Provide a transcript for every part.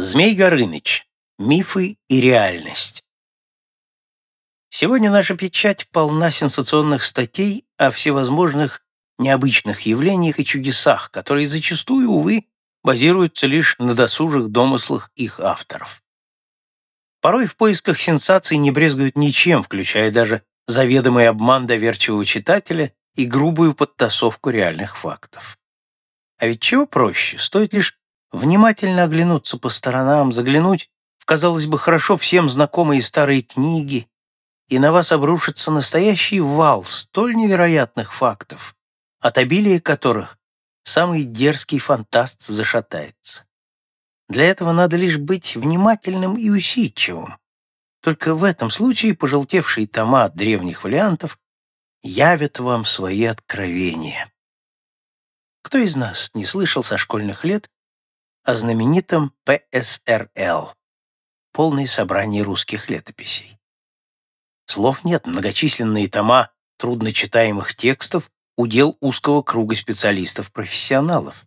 Змей Горыныч. Мифы и реальность. Сегодня наша печать полна сенсационных статей о всевозможных необычных явлениях и чудесах, которые зачастую, увы, базируются лишь на досужих домыслах их авторов. Порой в поисках сенсаций не брезгуют ничем, включая даже заведомый обман доверчивого читателя и грубую подтасовку реальных фактов. А ведь чего проще, стоит лишь внимательно оглянуться по сторонам, заглянуть в, казалось бы, хорошо всем знакомые старые книги, и на вас обрушится настоящий вал столь невероятных фактов, от обилия которых самый дерзкий фантаст зашатается. Для этого надо лишь быть внимательным и усидчивым. Только в этом случае пожелтевшие тома древних вариантов явят вам свои откровения. Кто из нас не слышал со школьных лет о знаменитом ПСРЛ — полное собрание русских летописей. Слов нет, многочисленные тома трудночитаемых текстов — удел узкого круга специалистов-профессионалов.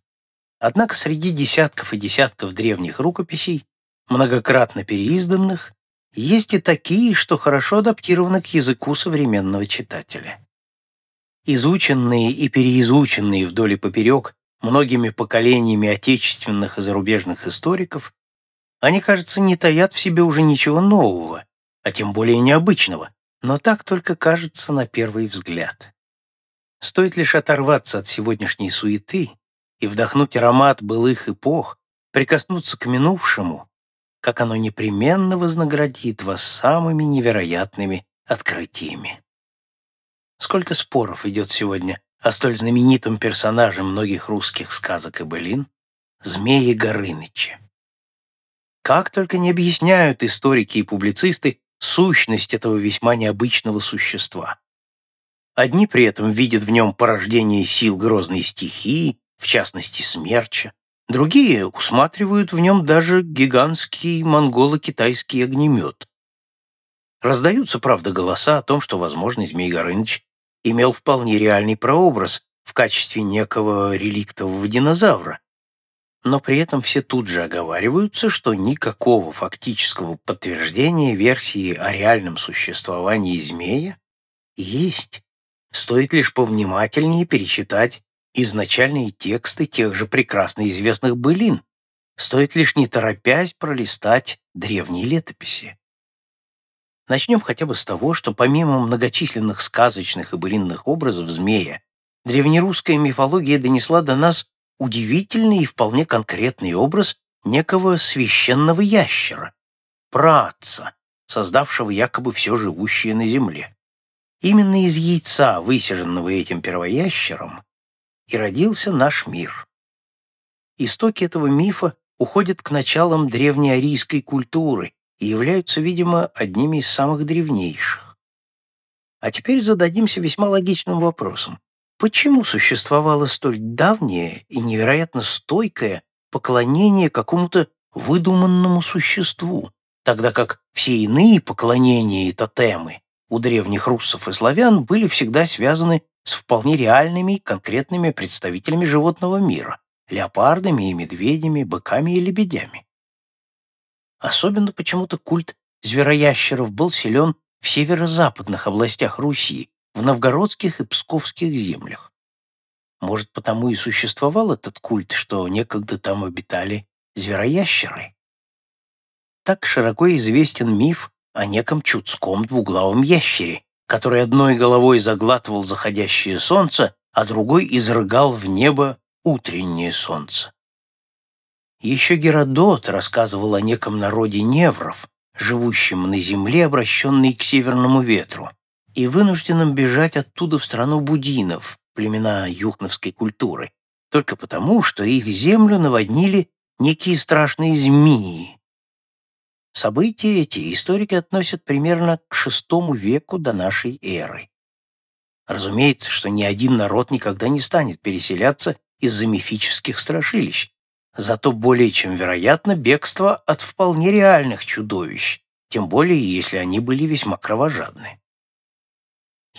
Однако среди десятков и десятков древних рукописей, многократно переизданных, есть и такие, что хорошо адаптированы к языку современного читателя. Изученные и переизученные вдоль и поперек многими поколениями отечественных и зарубежных историков, они, кажется, не таят в себе уже ничего нового, а тем более необычного, но так только кажется на первый взгляд. Стоит лишь оторваться от сегодняшней суеты и вдохнуть аромат былых эпох, прикоснуться к минувшему, как оно непременно вознаградит вас самыми невероятными открытиями. Сколько споров идет сегодня о столь знаменитом персонаже многих русских сказок и былин — Змее Горыныче. Как только не объясняют историки и публицисты сущность этого весьма необычного существа. Одни при этом видят в нем порождение сил грозной стихии, в частности смерча, другие усматривают в нем даже гигантский монголо-китайский огнемет. Раздаются, правда, голоса о том, что, возможно, Змей Горыныч имел вполне реальный прообраз в качестве некого реликтового динозавра. Но при этом все тут же оговариваются, что никакого фактического подтверждения версии о реальном существовании змея есть. Стоит лишь повнимательнее перечитать изначальные тексты тех же прекрасно известных былин. Стоит лишь не торопясь пролистать древние летописи. Начнем хотя бы с того, что помимо многочисленных сказочных и былинных образов змея, древнерусская мифология донесла до нас удивительный и вполне конкретный образ некого священного ящера, праотца, создавшего якобы все живущее на земле. Именно из яйца, высиженного этим первоящером, и родился наш мир. Истоки этого мифа уходят к началам древнеарийской культуры, и являются, видимо, одними из самых древнейших. А теперь зададимся весьма логичным вопросом. Почему существовало столь давнее и невероятно стойкое поклонение какому-то выдуманному существу, тогда как все иные поклонения и тотемы у древних руссов и славян были всегда связаны с вполне реальными конкретными представителями животного мира – леопардами и медведями, быками и лебедями. Особенно почему-то культ звероящеров был силен в северо-западных областях Руси, в новгородских и псковских землях. Может, потому и существовал этот культ, что некогда там обитали звероящеры? Так широко известен миф о неком чудском двуглавом ящере, который одной головой заглатывал заходящее солнце, а другой изрыгал в небо утреннее солнце. Еще Геродот рассказывал о неком народе невров, живущем на земле, обращенной к северному ветру, и вынужденном бежать оттуда в страну будинов, племена юхновской культуры, только потому, что их землю наводнили некие страшные змеи. События эти историки относят примерно к VI веку до нашей эры. Разумеется, что ни один народ никогда не станет переселяться из-за мифических страшилищ, Зато более чем вероятно бегство от вполне реальных чудовищ, тем более если они были весьма кровожадны.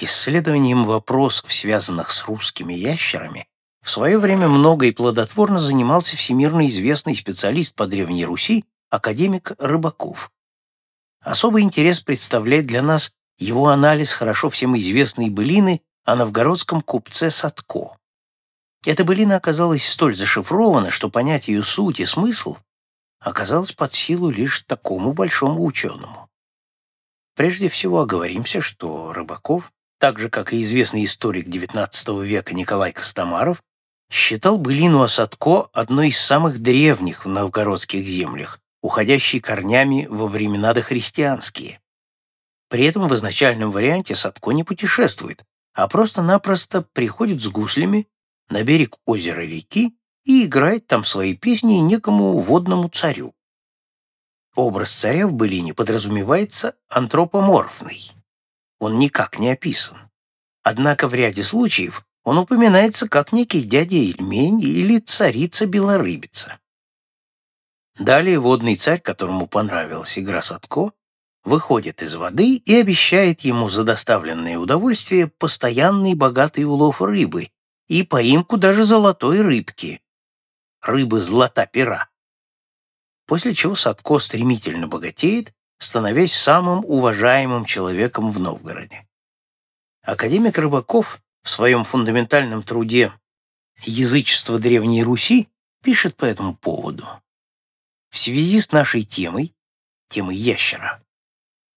Исследованием вопросов, связанных с русскими ящерами, в свое время много и плодотворно занимался всемирно известный специалист по Древней Руси академик Рыбаков. Особый интерес представляет для нас его анализ хорошо всем известной былины о новгородском купце Садко. Эта былина оказалась столь зашифрована, что понять ее суть и смысл оказалось под силу лишь такому большому ученому. Прежде всего оговоримся, что Рыбаков, так же, как и известный историк XIX века Николай Костомаров, считал былину о Садко одной из самых древних в новгородских землях, уходящей корнями во времена дохристианские. При этом в изначальном варианте Садко не путешествует, а просто-напросто приходит с гуслями на берег озера реки и играет там свои песни некому водному царю. Образ царя в былине подразумевается антропоморфный. Он никак не описан. Однако в ряде случаев он упоминается как некий дядя Ильмень или царица-белорыбица. Далее водный царь, которому понравилась игра Садко, выходит из воды и обещает ему за доставленное удовольствие постоянный богатый улов рыбы и поимку даже золотой рыбки, рыбы злата пера после чего Садко стремительно богатеет, становясь самым уважаемым человеком в Новгороде. Академик Рыбаков в своем фундаментальном труде «Язычество Древней Руси» пишет по этому поводу. В связи с нашей темой, темой ящера,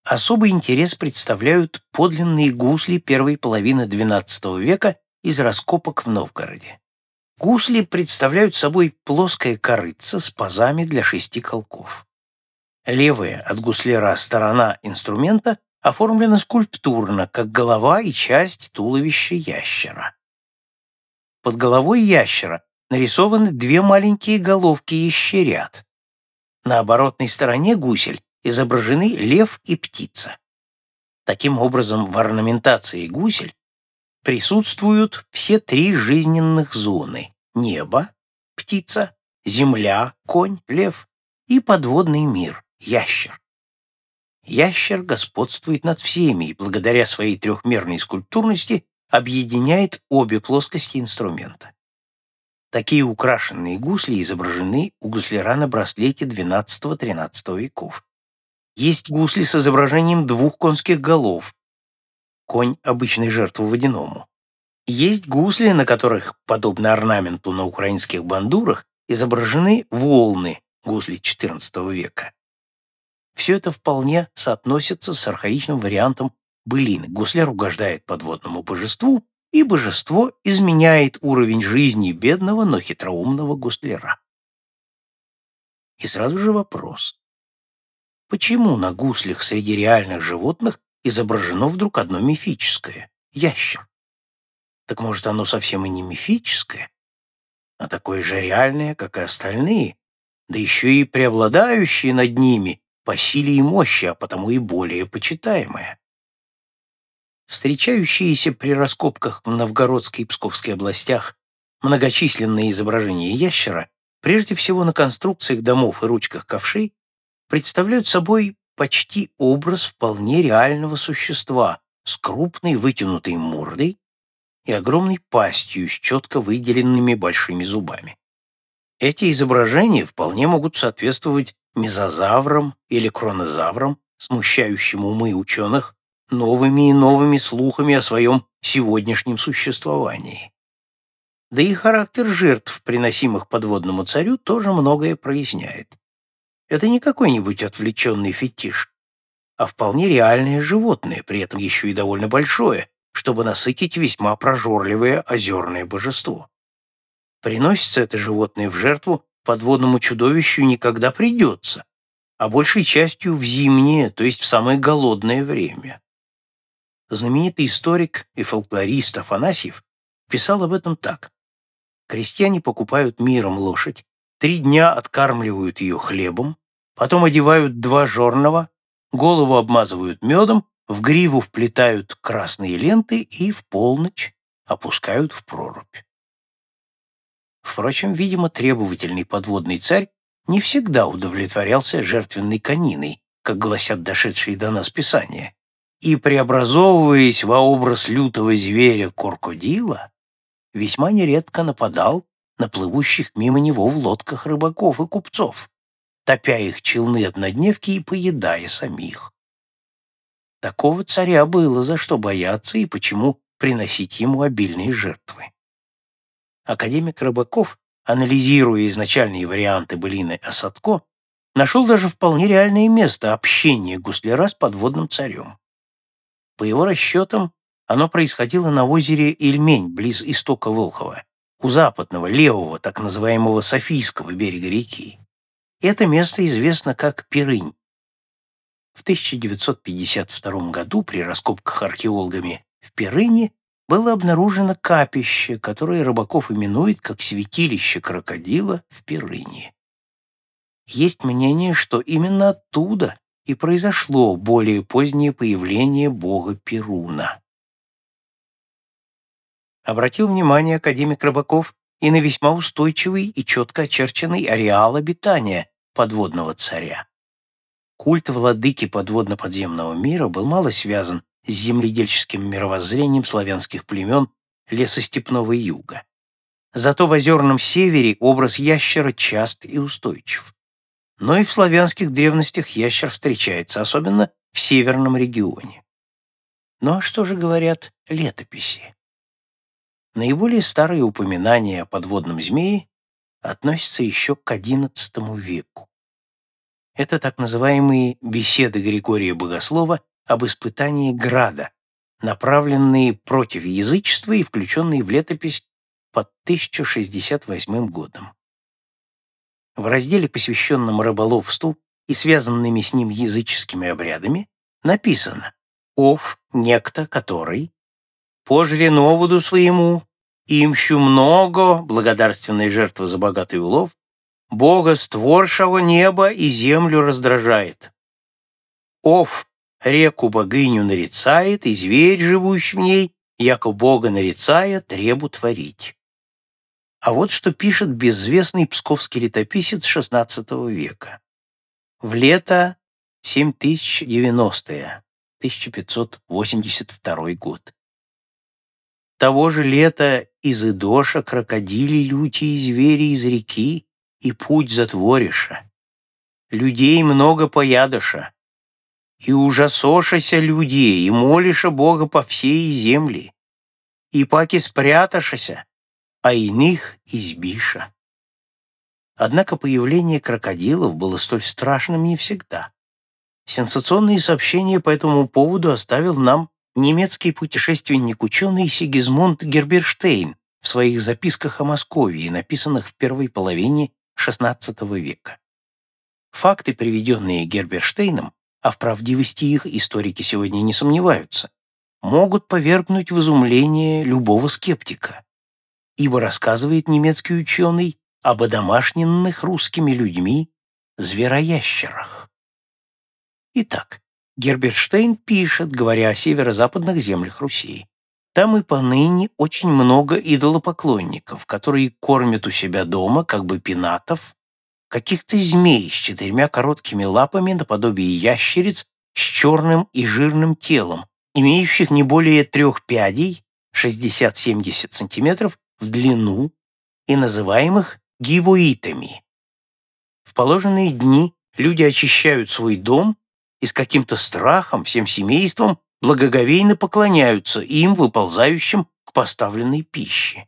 особый интерес представляют подлинные гусли первой половины XII века из раскопок в Новгороде. Гусли представляют собой плоское корыце с пазами для шести колков. Левая от гусляра сторона инструмента оформлена скульптурно, как голова и часть туловища ящера. Под головой ящера нарисованы две маленькие головки ящерят. На оборотной стороне гусель изображены лев и птица. Таким образом, в орнаментации гусель присутствуют все три жизненных зоны – небо, птица, земля, конь, лев и подводный мир – ящер. Ящер господствует над всеми и благодаря своей трехмерной скульптурности объединяет обе плоскости инструмента. Такие украшенные гусли изображены у гусляра на браслете XII-XIII веков. Есть гусли с изображением двух конских голов, конь обычной жертвы водяному. Есть гусли, на которых, подобно орнаменту на украинских бандурах, изображены волны гусли XIV века. Все это вполне соотносится с архаичным вариантом былины. Гусляр угождает подводному божеству, и божество изменяет уровень жизни бедного, но хитроумного гусляра. И сразу же вопрос. Почему на гуслях среди реальных животных изображено вдруг одно мифическое — ящер. Так может, оно совсем и не мифическое, а такое же реальное, как и остальные, да еще и преобладающее над ними по силе и мощи, а потому и более почитаемое. Встречающиеся при раскопках в Новгородской и Псковской областях многочисленные изображения ящера, прежде всего на конструкциях домов и ручках ковшей, представляют собой почти образ вполне реального существа с крупной вытянутой мордой и огромной пастью с четко выделенными большими зубами. Эти изображения вполне могут соответствовать мезозаврам или кронозаврам, смущающим умы ученых новыми и новыми слухами о своем сегодняшнем существовании. Да и характер жертв, приносимых подводному царю, тоже многое проясняет. Это не какой-нибудь отвлеченный фетиш, а вполне реальное животное, при этом еще и довольно большое, чтобы насытить весьма прожорливое озерное божество. Приносится это животное в жертву подводному чудовищу никогда придется, а большей частью в зимнее, то есть в самое голодное время. Знаменитый историк и фольклорист Афанасьев писал об этом так. Крестьяне покупают миром лошадь, Три дня откармливают ее хлебом, потом одевают два жорного, голову обмазывают медом, в гриву вплетают красные ленты и в полночь опускают в прорубь. Впрочем, видимо, требовательный подводный царь не всегда удовлетворялся жертвенной кониной, как гласят дошедшие до нас писания, и, преобразовываясь во образ лютого зверя-крокодила, весьма нередко нападал на плывущих мимо него в лодках рыбаков и купцов. топя их челны-однодневки и поедая самих. Такого царя было за что бояться и почему приносить ему обильные жертвы. Академик Рыбаков, анализируя изначальные варианты былины Осадко, нашел даже вполне реальное место общения гусляра с подводным царем. По его расчетам, оно происходило на озере Ильмень, близ истока Волхова, у западного, левого, так называемого Софийского берега реки. Это место известно как Пирынь. В 1952 году при раскопках археологами в Пирыне было обнаружено капище, которое Рыбаков именует как святилище крокодила в Пирыне. Есть мнение, что именно оттуда и произошло более позднее появление бога Перуна. Обратил внимание академик Рыбаков и на весьма устойчивый и четко очерченный ареал обитания подводного царя. Культ владыки подводно-подземного мира был мало связан с земледельческим мировоззрением славянских племен лесостепного юга. Зато в озерном севере образ ящера част и устойчив. Но и в славянских древностях ящер встречается, особенно в северном регионе. Ну а что же говорят летописи? Наиболее старые упоминания о подводном змее относятся еще к XI веку. Это так называемые «беседы Григория Богослова об испытании града, направленные против язычества и включенные в летопись под 1068 годом. В разделе, посвященном рыболовству и связанными с ним языческими обрядами, написано «Ов, некто, который, по жреноводу своему, имщу много благодарственной жертвы за богатый улов, Бога створшего неба и землю раздражает. Ов реку богиню нарицает, и зверь, живущий в ней, яко Бога нарицая, требу творить. А вот что пишет безвестный псковский летописец XVI века. В лето 7090 1582 год. Того же лета из Идоша крокодили лютие звери из реки, и путь затвориша. Людей много поядоша, и ужасошася людей, и молиша Бога по всей земле, и паки спряташася, а иных избиша. Однако появление крокодилов было столь страшным не всегда. Сенсационные сообщения по этому поводу оставил нам немецкий путешественник-ученый Сигизмунд Герберштейн в своих записках о Москве, написанных в первой половине XVI века. Факты, приведенные Герберштейном, а в правдивости их историки сегодня не сомневаются, могут повергнуть в изумление любого скептика, ибо рассказывает немецкий ученый об одомашненных русскими людьми звероящерах. Итак, Герберштейн пишет, говоря о северо-западных землях Руси. Там и поныне очень много идолопоклонников, которые кормят у себя дома, как бы пенатов, каких-то змей с четырьмя короткими лапами наподобие ящериц с черным и жирным телом, имеющих не более трех пядей, 60-70 сантиметров, в длину и называемых гивоитами. В положенные дни люди очищают свой дом и с каким-то страхом всем семейством благоговейно поклоняются им, выползающим к поставленной пище.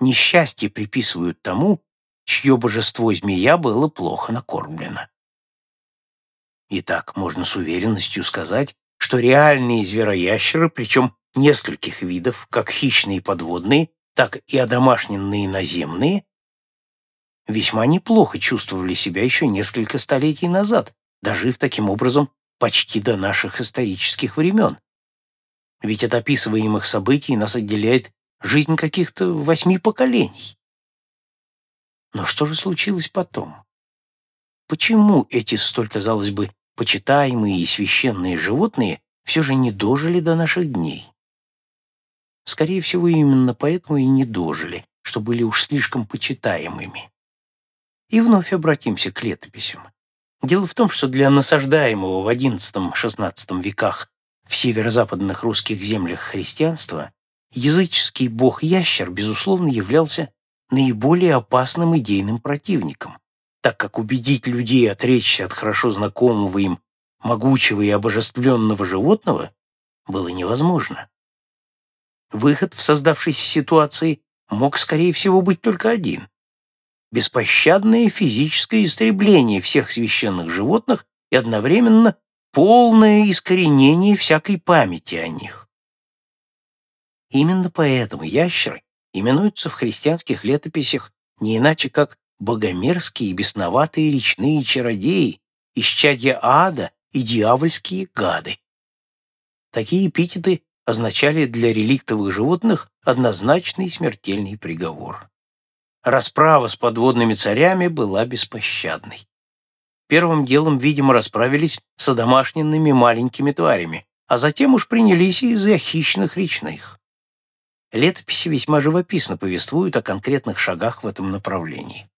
Несчастье приписывают тому, чье божество змея было плохо накормлено. Итак, можно с уверенностью сказать, что реальные звероящеры, причем нескольких видов, как хищные подводные, так и одомашненные наземные, весьма неплохо чувствовали себя еще несколько столетий назад, дожив таким образом почти до наших исторических времен. Ведь от описываемых событий нас отделяет жизнь каких-то восьми поколений. Но что же случилось потом? Почему эти столь, казалось бы, почитаемые и священные животные все же не дожили до наших дней? Скорее всего, именно поэтому и не дожили, что были уж слишком почитаемыми. И вновь обратимся к летописям. Дело в том, что для насаждаемого в XI-XVI веках в северо-западных русских землях христианства языческий бог-ящер, безусловно, являлся наиболее опасным идейным противником, так как убедить людей отречься от хорошо знакомого им могучего и обожествленного животного было невозможно. Выход в создавшейся ситуации мог, скорее всего, быть только один — беспощадное физическое истребление всех священных животных и одновременно полное искоренение всякой памяти о них. Именно поэтому ящеры именуются в христианских летописях не иначе как богомерзкие и бесноватые речные чародеи, исчадья ада и дьявольские гады. Такие эпитеты означали для реликтовых животных однозначный смертельный приговор. Расправа с подводными царями была беспощадной. Первым делом, видимо, расправились с одомашненными маленькими тварями, а затем уж принялись и за хищных речных. Летописи весьма живописно повествуют о конкретных шагах в этом направлении.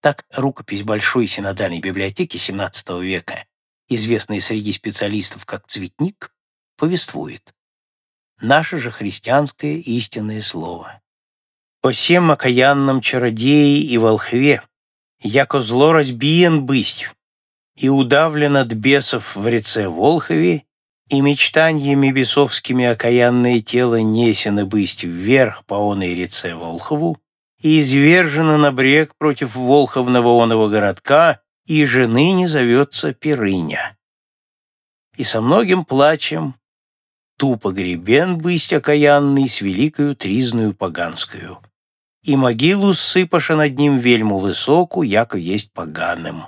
Так, рукопись Большой синодальной библиотеки XVII века, известная среди специалистов как «Цветник», повествует. Наше же христианское истинное слово. «О сем окаянном чародее и волхве, яко зло разбиен бысть, и удавлен от бесов в реце Волхове, и мечтаниями бесовскими окаянное тело несено бысть вверх по оной реце Волхову, и извержено на брег против Волховного оного городка, и жены не зовется Перыня. И со многим плачем тупо гребен бысть окаянный с великою тризною поганскую. И могилу сыпаша над ним вельму высоку, яко есть поганым.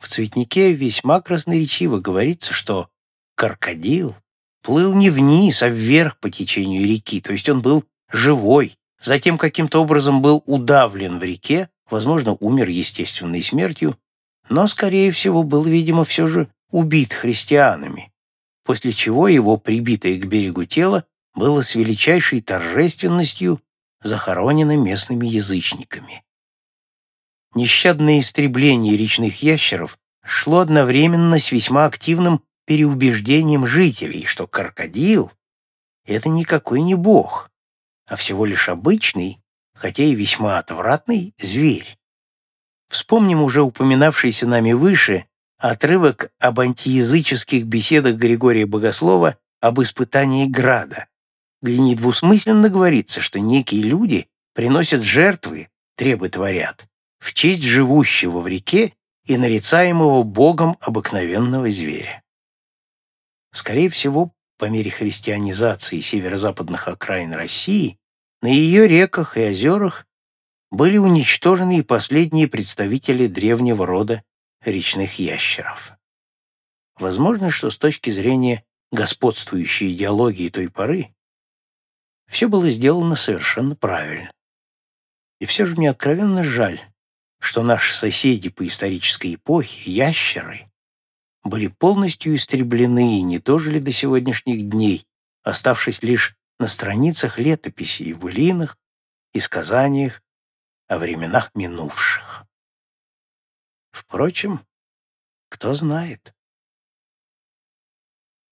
В цветнике весьма красноречиво говорится, что крокодил плыл не вниз, а вверх по течению реки, то есть он был живой, затем каким-то образом был удавлен в реке, возможно, умер естественной смертью, но, скорее всего, был, видимо, все же убит христианами, после чего его прибитое к берегу тело было с величайшей торжественностью захоронено местными язычниками. Нещадное истребление речных ящеров шло одновременно с весьма активным переубеждением жителей, что крокодил — это никакой не бог, а всего лишь обычный, хотя и весьма отвратный, зверь. Вспомним уже упоминавшийся нами выше отрывок об антиязыческих беседах Григория Богослова об испытании града, где недвусмысленно говорится, что некие люди приносят жертвы, требы творят, в честь живущего в реке и нарицаемого Богом обыкновенного зверя. Скорее всего, по мере христианизации северо-западных окраин России, на ее реках и озерах были уничтожены и последние представители древнего рода речных ящеров. Возможно, что с точки зрения господствующей идеологии той поры все было сделано совершенно правильно. И все же мне откровенно жаль, что наши соседи по исторической эпохе, ящеры, были полностью истреблены и не дожили до сегодняшних дней, оставшись лишь на страницах летописей, в былинах и сказаниях о временах минувших. Впрочем, кто знает.